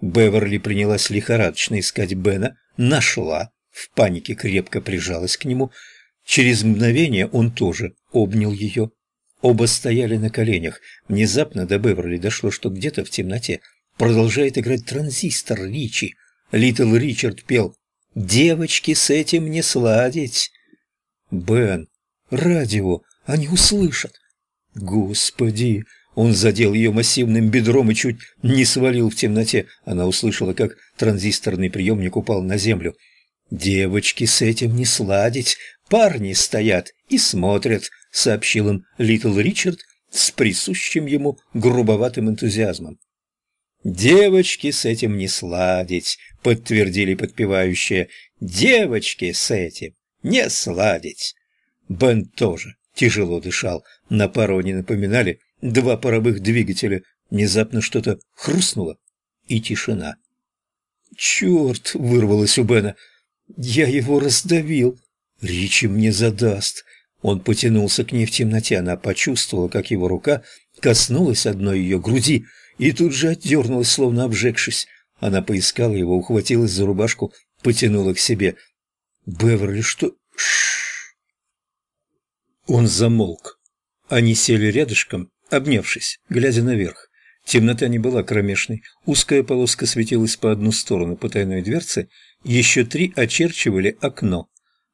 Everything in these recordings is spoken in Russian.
Беверли принялась лихорадочно искать Бена, нашла, в панике крепко прижалась к нему. Через мгновение он тоже обнял ее. Оба стояли на коленях. Внезапно до Беверли дошло, что где-то в темноте продолжает играть транзистор Ричи. Литл Ричард пел «Девочки, с этим не сладить». «Бен, радио, они услышат». «Господи!» Он задел ее массивным бедром и чуть не свалил в темноте. Она услышала, как транзисторный приемник упал на землю. «Девочки, с этим не сладить. Парни стоят и смотрят», — сообщил им Литл Ричард с присущим ему грубоватым энтузиазмом. «Девочки, с этим не сладить», — подтвердили подпевающие. «Девочки, с этим не сладить». Бен тоже тяжело дышал. На пару напоминали два паровых двигателя. Внезапно что-то хрустнуло, и тишина. «Черт!» — вырвалось у Бена. «Я его раздавил. Ричи мне задаст». Он потянулся к ней в темноте. Она почувствовала, как его рука коснулась одной ее груди и тут же отдернулась, словно обжегшись. Она поискала его, ухватилась за рубашку, потянула к себе. «Беверли, что...» Ш Он замолк. Они сели рядышком обнявшись, глядя наверх. Темнота не была кромешной. Узкая полоска светилась по одну сторону потайной дверцы, еще три очерчивали окно.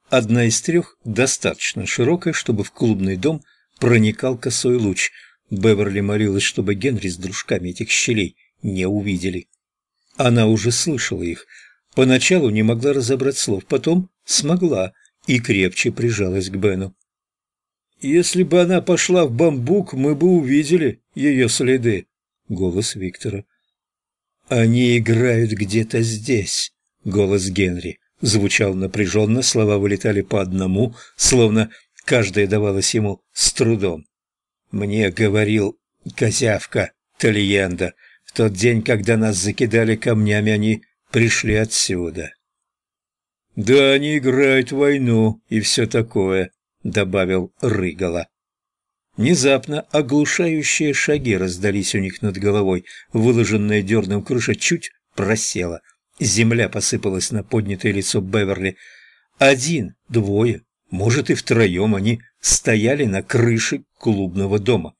Одна из трех достаточно широкая, чтобы в клубный дом проникал косой луч. Беверли молилась, чтобы Генри с дружками этих щелей не увидели. Она уже слышала их. Поначалу не могла разобрать слов, потом смогла и крепче прижалась к Бену. Если бы она пошла в бамбук, мы бы увидели ее следы. Голос Виктора. Они играют где-то здесь. Голос Генри. Звучал напряженно, слова вылетали по одному, словно каждая давалась ему с трудом. Мне говорил козявка Талиенда. В тот день, когда нас закидали камнями, они пришли отсюда. Да, они играют войну и все такое добавил Рыгала. Внезапно оглушающие шаги раздались у них над головой. Выложенная дерном крыша чуть просела. Земля посыпалась на поднятое лицо Беверли. Один, двое, может и втроем они стояли на крыше клубного дома.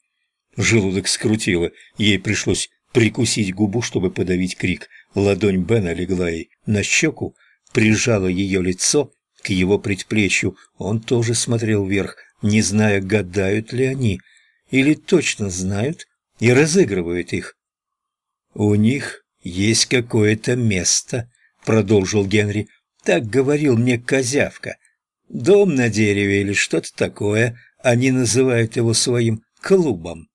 Желудок скрутило, ей пришлось прикусить губу, чтобы подавить крик. Ладонь Бена легла ей на щеку, прижала ее лицо к его предплечью. Он тоже смотрел вверх, не зная, гадают ли они, или точно знают и разыгрывают их. «У них есть какое-то место», — продолжил Генри. «Так говорил мне козявка. Дом на дереве или что-то такое. Они называют его своим клубом».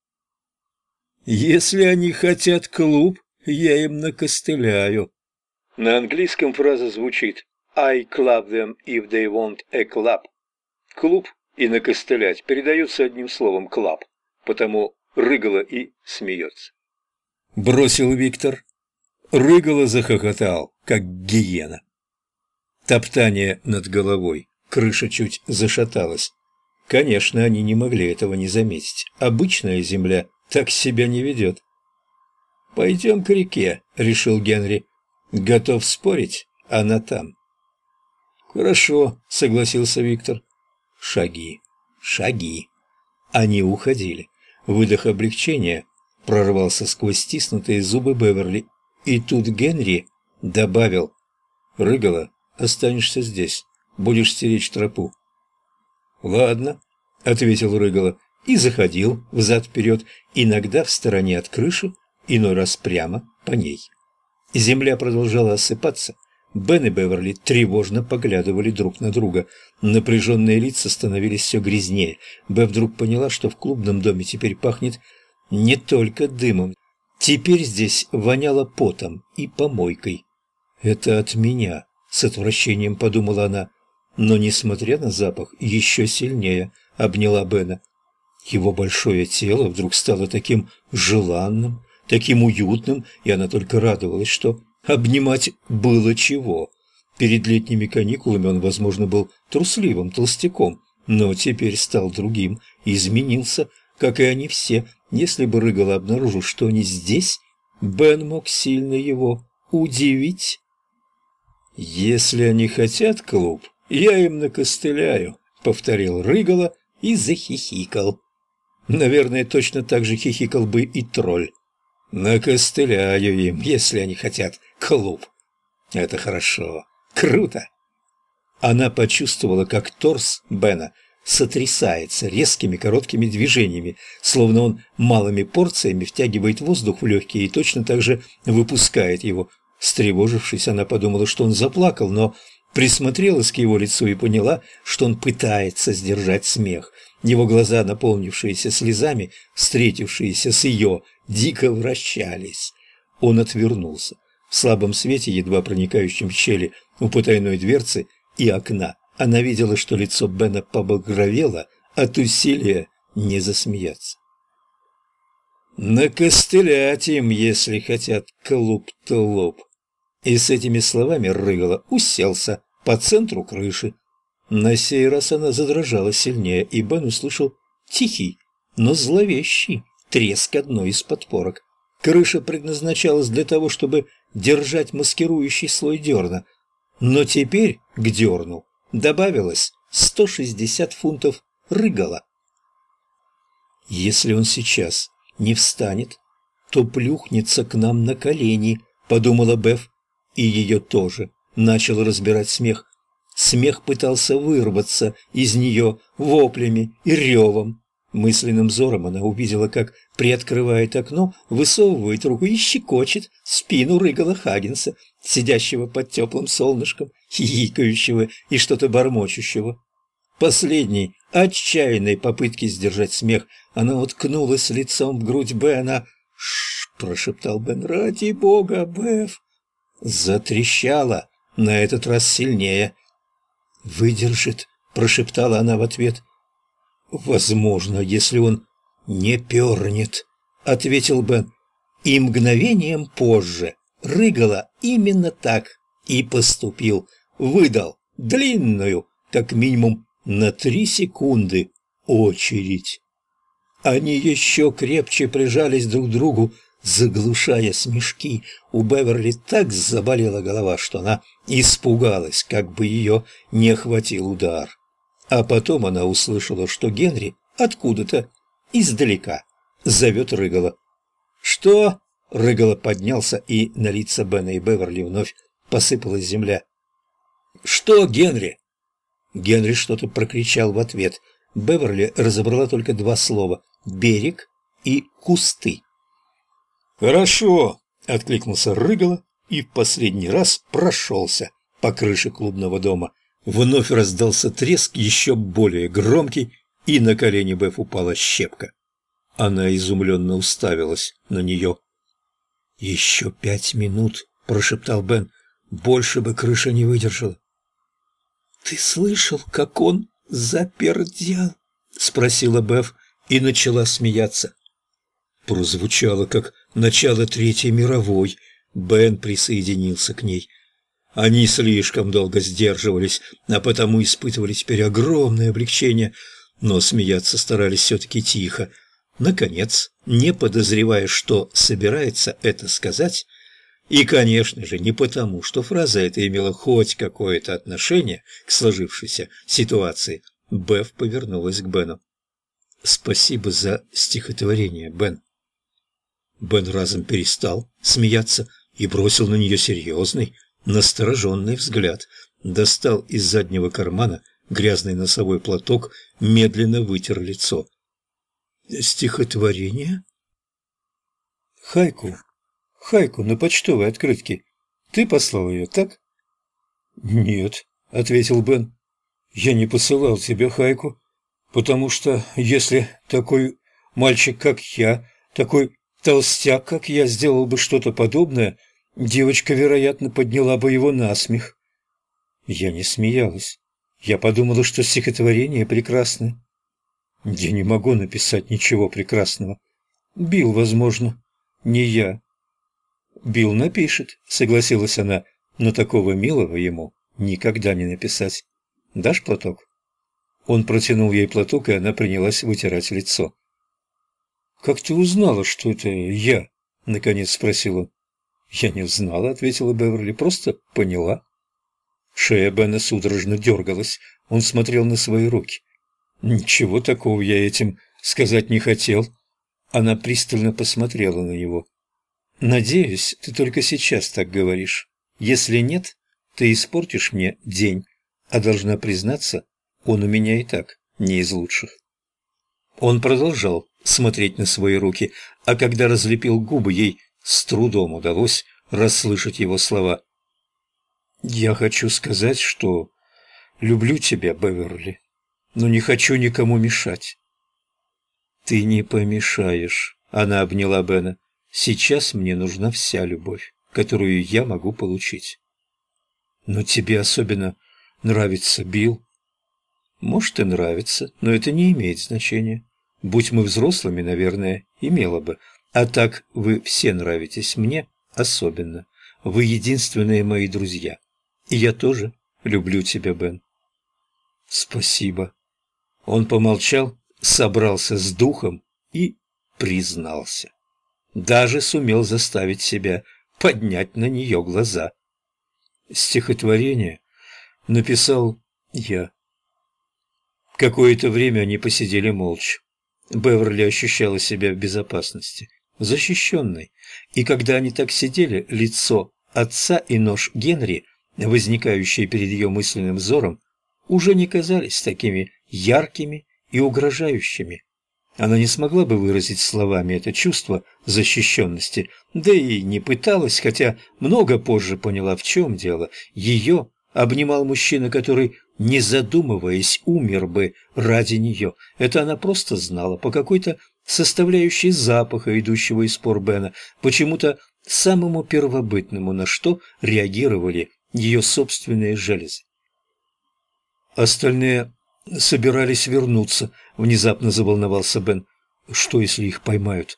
«Если они хотят клуб, я им накостыляю». На английском фраза звучит I club them if they want a club. Клуб и накостылять передаются одним словом «клаб», потому рыгала и смеется. Бросил Виктор. Рыгала захохотал, как гиена. Топтание над головой, крыша чуть зашаталась. Конечно, они не могли этого не заметить. Обычная земля так себя не ведет. «Пойдем к реке», — решил Генри. «Готов спорить? Она там». «Хорошо», — согласился Виктор. Шаги, шаги. Они уходили. Выдох облегчения прорвался сквозь стиснутые зубы Беверли. И тут Генри добавил. «Рыгала, останешься здесь. Будешь стеречь тропу». «Ладно», — ответил Рыгала и заходил взад-вперед, иногда в стороне от крыши, иной раз прямо по ней. Земля продолжала осыпаться, Бен и Беверли тревожно поглядывали друг на друга. Напряженные лица становились все грязнее. Бе вдруг поняла, что в клубном доме теперь пахнет не только дымом. Теперь здесь воняло потом и помойкой. «Это от меня», — с отвращением подумала она. Но, несмотря на запах, еще сильнее обняла Бена. Его большое тело вдруг стало таким желанным, таким уютным, и она только радовалась, что Обнимать было чего. Перед летними каникулами он, возможно, был трусливым толстяком, но теперь стал другим, изменился, как и они все. Если бы Рыгала обнаружил, что они здесь, Бен мог сильно его удивить. «Если они хотят клуб, я им накостыляю», — повторил Рыгала и захихикал. Наверное, точно так же хихикал бы и тролль. Накостыляю им, если они хотят клуб. Это хорошо, круто. Она почувствовала, как торс Бена сотрясается резкими короткими движениями, словно он малыми порциями втягивает воздух в легкие и точно так же выпускает его. Встревожившись, она подумала, что он заплакал, но присмотрелась к его лицу и поняла, что он пытается сдержать смех. Его глаза, наполнившиеся слезами, встретившиеся с ее, дико вращались. Он отвернулся. В слабом свете, едва проникающем в щели у потайной дверцы и окна, она видела, что лицо Бена побагровело от усилия не засмеяться. «Накостылять им, если хотят клуб-то лоб!» И с этими словами Рыгала уселся по центру крыши. На сей раз она задрожала сильнее, и Бен услышал тихий, но зловещий треск одной из подпорок. Крыша предназначалась для того, чтобы держать маскирующий слой дерна, но теперь к дерну добавилось 160 фунтов рыгала. «Если он сейчас не встанет, то плюхнется к нам на колени», — подумала Беф, и ее тоже начал разбирать смех. Смех пытался вырваться из нее воплями и ревом. Мысленным взором она увидела, как приоткрывает окно, высовывает руку и щекочет спину Рыгала Хагенса, сидящего под теплым солнышком, хихикающего и что-то бормочущего. Последней, отчаянной попытки сдержать смех, она уткнулась лицом в грудь Бена. «Ш-ш-ш!» прошептал Бен, «ради бога, Беф!» Затрещала, на этот раз сильнее. «Выдержит», — прошептала она в ответ. «Возможно, если он не пернет», — ответил Бен. И мгновением позже Рыгала именно так и поступил. Выдал длинную, как минимум на три секунды, очередь. Они еще крепче прижались друг к другу, заглушая смешки. У Беверли так заболела голова, что она испугалась, как бы ее не охватил удар. А потом она услышала, что Генри откуда-то издалека зовет Рыгала. «Что?» — Рыгала поднялся, и на лица Бена и Беверли вновь посыпалась земля. «Что, Генри?» Генри что-то прокричал в ответ. Беверли разобрала только два слова «берег» и «кусты». «Хорошо», — откликнулся Рыгало и в последний раз прошелся по крыше клубного дома. Вновь раздался треск, еще более громкий, и на колени Беф упала щепка. Она изумленно уставилась на нее. «Еще пять минут», — прошептал Бен, — «больше бы крыша не выдержала». «Ты слышал, как он запердел?» — спросила Беф и начала смеяться. Прозвучало, как начало Третьей мировой. Бен присоединился к ней. Они слишком долго сдерживались, а потому испытывали теперь огромное облегчение, но смеяться старались все-таки тихо. Наконец, не подозревая, что собирается это сказать, и, конечно же, не потому, что фраза эта имела хоть какое-то отношение к сложившейся ситуации, Беф повернулась к Бену. «Спасибо за стихотворение, Бен». Бен разом перестал смеяться и бросил на нее серьезный, настороженный взгляд. Достал из заднего кармана грязный носовой платок, медленно вытер лицо. «Стихотворение?» «Хайку. Хайку на почтовой открытке. Ты послал ее, так?» «Нет», — ответил Бен. «Я не посылал тебе Хайку, потому что если такой мальчик, как я, такой Толстяк, как я, сделал бы что-то подобное, девочка, вероятно, подняла бы его на смех. Я не смеялась. Я подумала, что стихотворение прекрасное. Я не могу написать ничего прекрасного. Бил, возможно, не я. Бил напишет, согласилась она, но такого милого ему никогда не написать. Дашь платок? Он протянул ей платок, и она принялась вытирать лицо. «Как ты узнала, что это я?» — наконец спросил он. «Я не узнала», — ответила Беверли, — «просто поняла». Шея Бена судорожно дергалась. Он смотрел на свои руки. «Ничего такого я этим сказать не хотел». Она пристально посмотрела на него. «Надеюсь, ты только сейчас так говоришь. Если нет, ты испортишь мне день, а должна признаться, он у меня и так не из лучших». Он продолжал смотреть на свои руки, а когда разлепил губы, ей с трудом удалось расслышать его слова. «Я хочу сказать, что люблю тебя, Беверли, но не хочу никому мешать». «Ты не помешаешь», — она обняла Бена. «Сейчас мне нужна вся любовь, которую я могу получить». «Но тебе особенно нравится Билл?» «Может, и нравится, но это не имеет значения. Будь мы взрослыми, наверное, имело бы. А так вы все нравитесь мне особенно. Вы единственные мои друзья. И я тоже люблю тебя, Бен. Спасибо. Он помолчал, собрался с духом и признался. Даже сумел заставить себя поднять на нее глаза. Стихотворение написал я. Какое-то время они посидели молча. Беверли ощущала себя в безопасности, защищенной, и когда они так сидели, лицо отца и нож Генри, возникающие перед ее мысленным взором, уже не казались такими яркими и угрожающими. Она не смогла бы выразить словами это чувство защищенности, да и не пыталась, хотя много позже поняла, в чем дело. Ее обнимал мужчина, который не задумываясь, умер бы ради нее. Это она просто знала по какой-то составляющей запаха, идущего из пор Бена, почему-то самому первобытному, на что реагировали ее собственные железы. Остальные собирались вернуться, внезапно заволновался Бен. Что, если их поймают?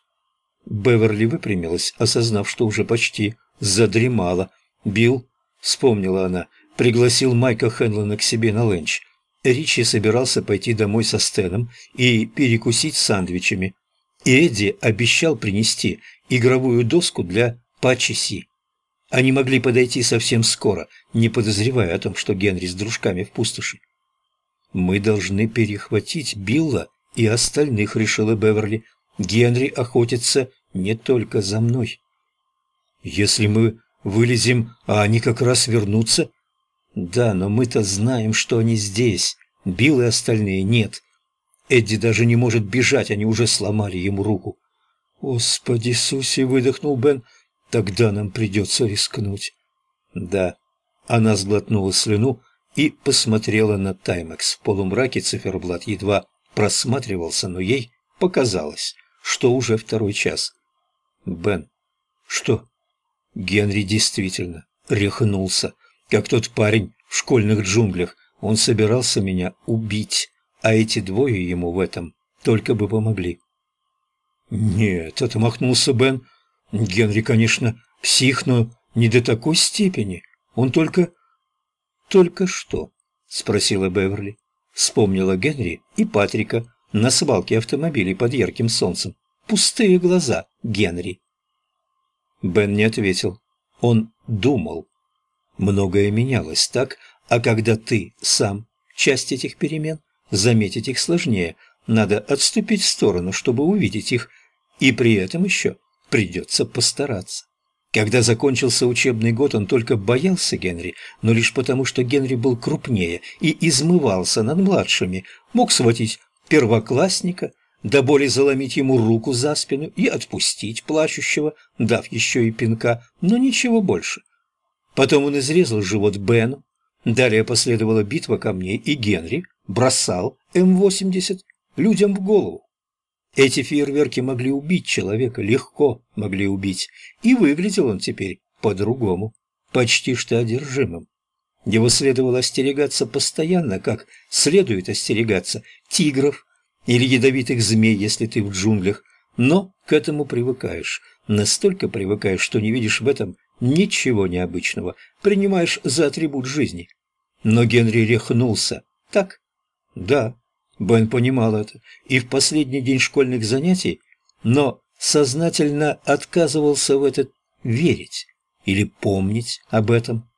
Беверли выпрямилась, осознав, что уже почти задремала. Билл, вспомнила она, — пригласил Майка Хенлона к себе на ленч. Ричи собирался пойти домой со Стэном и перекусить сандвичами. Эдди обещал принести игровую доску для Пачи Они могли подойти совсем скоро, не подозревая о том, что Генри с дружками в пустоши. «Мы должны перехватить Билла и остальных», — решила Беверли. «Генри охотится не только за мной». «Если мы вылезем, а они как раз вернутся, да, но мы-то знаем, что они здесь. Билл и остальные нет. Эдди даже не может бежать, они уже сломали ему руку. Господи Иисусе, выдохнул Бен. Тогда нам придется рискнуть. Да. Она сглотнула слюну и посмотрела на Таймекс. В полумраке циферблат едва просматривался, но ей показалось, что уже второй час. Бен. Что? Генри действительно рехнулся как тот парень в школьных джунглях. Он собирался меня убить, а эти двое ему в этом только бы помогли. «Нет», — отмахнулся Бен. «Генри, конечно, псих, но не до такой степени. Он только...» «Только что?» — спросила Беверли. Вспомнила Генри и Патрика на свалке автомобилей под ярким солнцем. Пустые глаза Генри. Бен не ответил. Он думал. Многое менялось так, а когда ты сам часть этих перемен, заметить их сложнее. Надо отступить в сторону, чтобы увидеть их, и при этом еще придется постараться. Когда закончился учебный год, он только боялся Генри, но лишь потому, что Генри был крупнее и измывался над младшими, мог схватить первоклассника, до боли заломить ему руку за спину и отпустить плачущего, дав еще и пинка, но ничего больше. Потом он изрезал живот Бену. Далее последовала битва камней, и Генри бросал М-80 людям в голову. Эти фейерверки могли убить человека, легко могли убить, и выглядел он теперь по-другому, почти что одержимым. Его следовало остерегаться постоянно, как следует остерегаться тигров или ядовитых змей, если ты в джунглях, но к этому привыкаешь, настолько привыкаешь, что не видишь в этом Ничего необычного. Принимаешь за атрибут жизни. Но Генри рехнулся. Так? Да. Бен понимал это. И в последний день школьных занятий, но сознательно отказывался в это верить. или помнить об этом.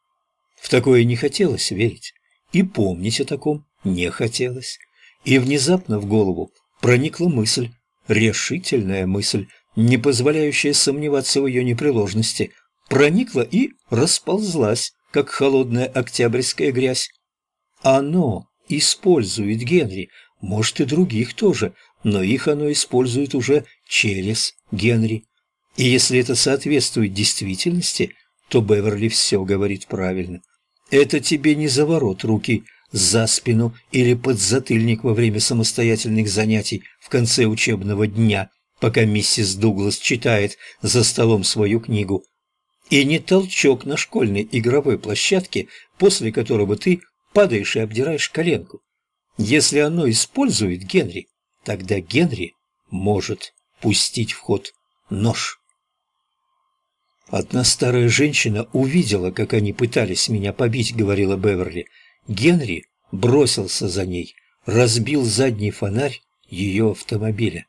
В такое не хотелось верить, и помнить о таком не хотелось. И внезапно в голову проникла мысль, решительная мысль, не позволяющая сомневаться в ее непреложности, проникла и расползлась, как холодная октябрьская грязь. Оно использует Генри, может и других тоже, но их оно использует уже через Генри. И если это соответствует действительности, то Беверли все говорит правильно. Это тебе не заворот руки за спину или под затыльник во время самостоятельных занятий в конце учебного дня, пока миссис Дуглас читает за столом свою книгу. И не толчок на школьной игровой площадке, после которого ты падаешь и обдираешь коленку. Если оно использует Генри, тогда Генри может пустить в ход нож. «Одна старая женщина увидела, как они пытались меня побить», — говорила Беверли. Генри бросился за ней, разбил задний фонарь ее автомобиля.